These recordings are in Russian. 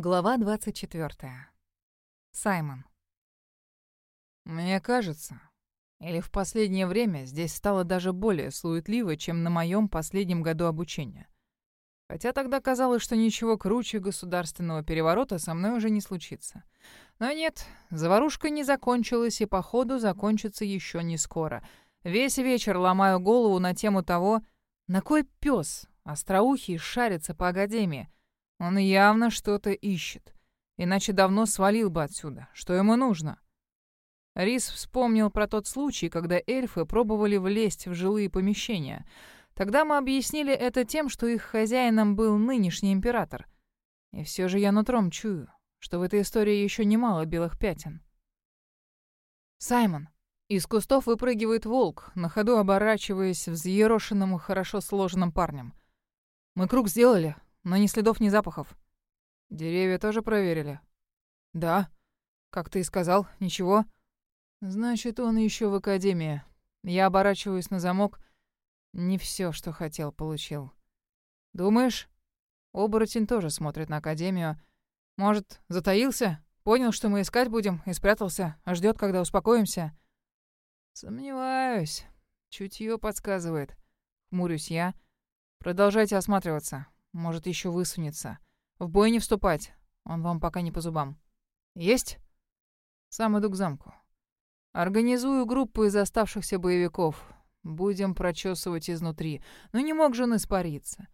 Глава 24. Саймон. Мне кажется, или в последнее время здесь стало даже более суетливо, чем на моем последнем году обучения. Хотя тогда казалось, что ничего круче государственного переворота со мной уже не случится. Но нет, заварушка не закончилась и, походу, закончится еще не скоро. Весь вечер ломаю голову на тему того, на кой пес остроухий шарится по академии — он явно что-то ищет. Иначе давно свалил бы отсюда. Что ему нужно? Рис вспомнил про тот случай, когда эльфы пробовали влезть в жилые помещения. Тогда мы объяснили это тем, что их хозяином был нынешний император. И все же я нутром чую, что в этой истории еще немало белых пятен. «Саймон!» Из кустов выпрыгивает волк, на ходу оборачиваясь взъерошенным и хорошо сложенным парнем. «Мы круг сделали, но ни следов, ни запахов. Деревья тоже проверили? Да. Как ты и сказал, ничего. Значит, он еще в академии. Я оборачиваюсь на замок. Не все, что хотел, получил. Думаешь? Оборотень тоже смотрит на академию. Может, затаился? Понял, что мы искать будем, и спрятался, а ждет, когда успокоимся? Сомневаюсь. Чутье подсказывает. Хмурюсь я. Продолжайте осматриваться. Может, еще высунется. В бой не вступать. Он вам пока не по зубам. Есть? Сам иду к замку. Организую группу из оставшихся боевиков. Будем прочесывать изнутри. Но не мог же он испариться.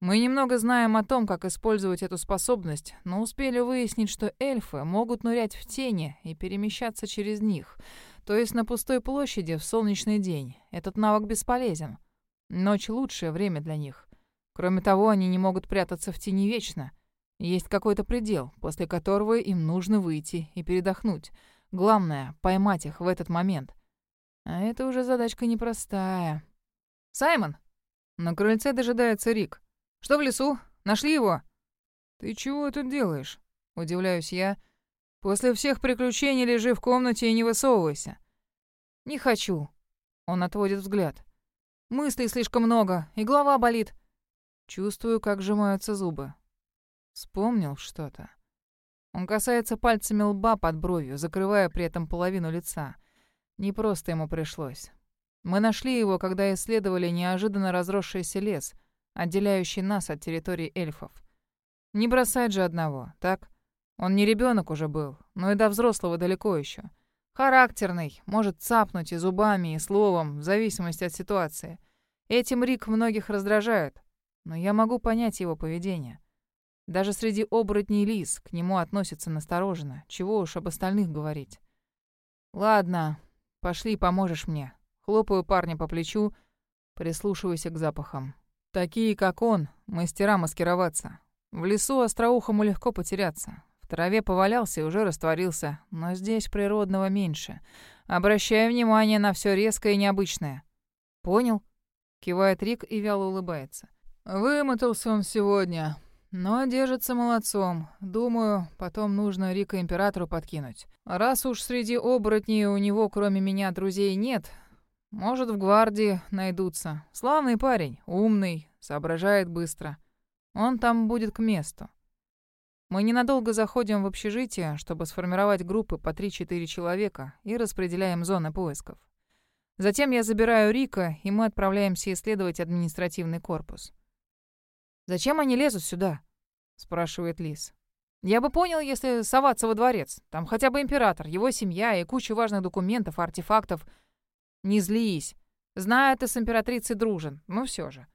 Мы немного знаем о том, как использовать эту способность, но успели выяснить, что эльфы могут нырять в тени и перемещаться через них. То есть на пустой площади в солнечный день. Этот навык бесполезен. Ночь — лучшее время для них. Кроме того, они не могут прятаться в тени вечно. Есть какой-то предел, после которого им нужно выйти и передохнуть. Главное — поймать их в этот момент. А это уже задачка непростая. «Саймон!» На крыльце дожидается Рик. «Что в лесу? Нашли его?» «Ты чего тут делаешь?» Удивляюсь я. «После всех приключений лежи в комнате и не высовывайся». «Не хочу». Он отводит взгляд. «Мыслей слишком много, и голова болит. Чувствую, как сжимаются зубы. Вспомнил что-то. Он касается пальцами лба под бровью, закрывая при этом половину лица. Не просто ему пришлось. Мы нашли его, когда исследовали неожиданно разросшийся лес, отделяющий нас от территории эльфов. Не бросать же одного, так? Он не ребенок уже был, но и до взрослого далеко еще. Характерный, может цапнуть и зубами, и словом, в зависимости от ситуации. Этим Рик многих раздражает, но я могу понять его поведение. Даже среди оборотней лис к нему относятся настороженно, чего уж об остальных говорить. «Ладно, пошли, поможешь мне». Хлопаю парня по плечу, прислушивайся к запахам. Такие, как он, мастера маскироваться. В лесу остроухому легко потеряться. В траве повалялся и уже растворился, но здесь природного меньше. Обращай внимание на все резкое и необычное. «Понял?» — кивает Рик и вяло улыбается. Вымотался он сегодня, но держится молодцом. Думаю, потом нужно Рика императору подкинуть. Раз уж среди оборотней у него кроме меня друзей нет, может, в гвардии найдутся. Славный парень, умный, соображает быстро. Он там будет к месту. Мы ненадолго заходим в общежитие, чтобы сформировать группы по 3-4 человека и распределяем зоны поисков. Затем я забираю Рика, и мы отправляемся исследовать административный корпус. «Зачем они лезут сюда?» — спрашивает Лис. «Я бы понял, если соваться во дворец. Там хотя бы император, его семья и куча важных документов, артефактов. Не злись. Знаю, ты с императрицей дружен, но все же.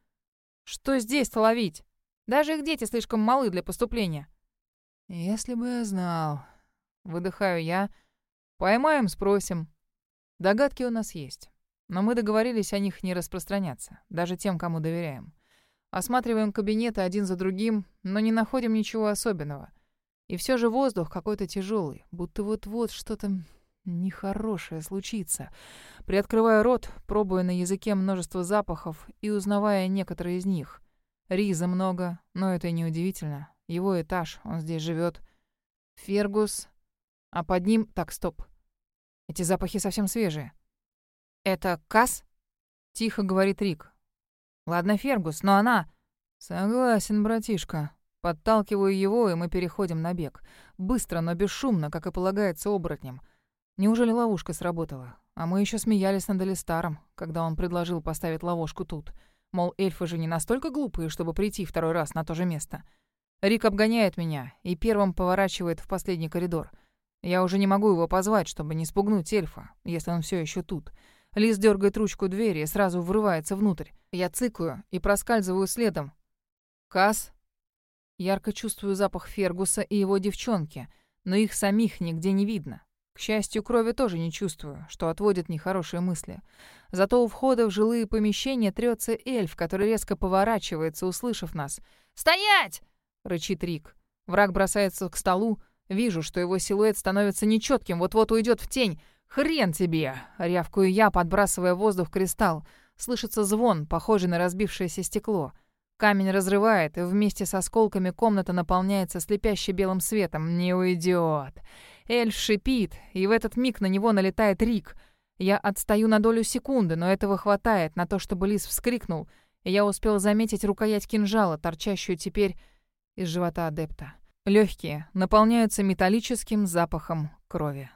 Что здесь-то ловить? Даже их дети слишком малы для поступления». «Если бы я знал...» Выдыхаю я. «Поймаем, спросим». Догадки у нас есть. Но мы договорились о них не распространяться, даже тем, кому доверяем. Осматриваем кабинеты один за другим, но не находим ничего особенного. И все же воздух какой-то тяжелый, будто вот-вот что-то нехорошее случится. Приоткрываю рот, пробуя на языке множество запахов и узнавая некоторые из них. Риза много, но это не удивительно. Его этаж, он здесь живет. Фергус. А под ним... Так, стоп. Эти запахи совсем свежие. «Это Касс?» — тихо говорит Рик. Ладно, Фергус, но она... Согласен, братишка. Подталкиваю его, и мы переходим на бег. Быстро, но бесшумно, как и полагается оборотням. Неужели ловушка сработала? А мы еще смеялись над Алистаром, когда он предложил поставить ловушку тут. Мол, эльфы же не настолько глупые, чтобы прийти второй раз на то же место. Рик обгоняет меня и первым поворачивает в последний коридор. Я уже не могу его позвать, чтобы не спугнуть эльфа, если он все еще тут. Лис дергает ручку двери и сразу врывается внутрь. Я цыкаю и проскальзываю следом. «Касс?» Ярко чувствую запах Фергуса и его девчонки, но их самих нигде не видно. К счастью, крови тоже не чувствую, что отводит нехорошие мысли. Зато у входа в жилые помещения трется эльф, который резко поворачивается, услышав нас. «Стоять!» — рычит Рик. Враг бросается к столу. Вижу, что его силуэт становится нечетким, вот-вот уйдет в тень. «Хрен тебе!» — рявкую я, подбрасывая воздух в кристалл. Слышится звон, похожий на разбившееся стекло. Камень разрывает, и вместе с осколками комната наполняется слепяще белым светом. Не уйдет. Эльф шипит, и в этот миг на него налетает Рик. Я отстаю на долю секунды, но этого хватает на то, чтобы Лис вскрикнул, и я успел заметить рукоять кинжала, торчащую теперь из живота адепта. Легкие наполняются металлическим запахом крови.